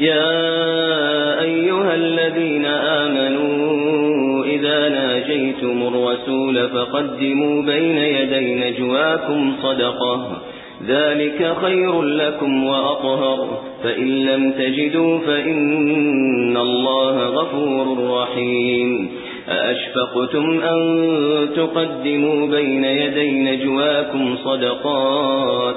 يا أيها الذين آمنوا إذا ناجيتم الرسول فقدموا بين يدي نجواكم صدقة. ذلك خير لكم وأطهر. فإن لم تجدوا فإن الله غفور رحيم. أأشفقتم أن تقدموا بين يدي نجواكم صدقات؟